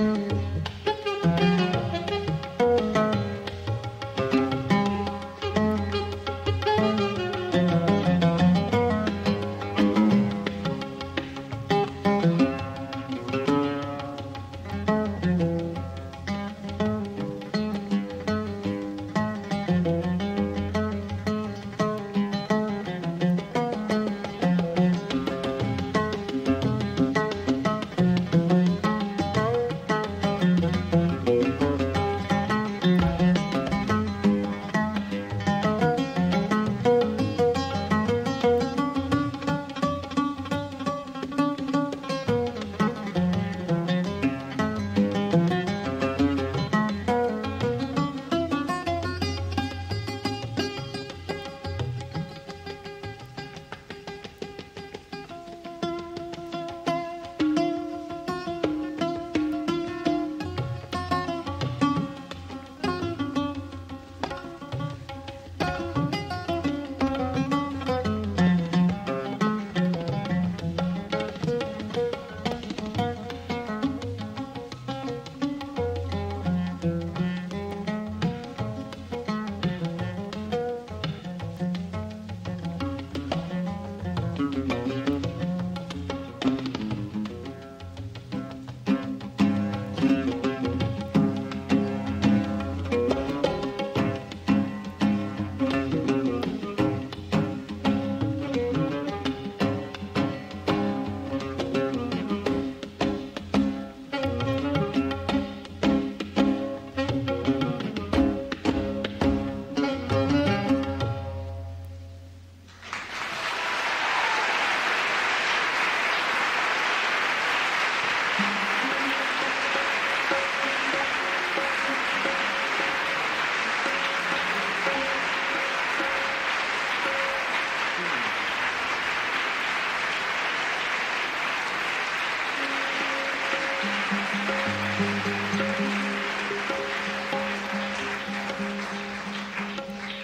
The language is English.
Mm-hmm.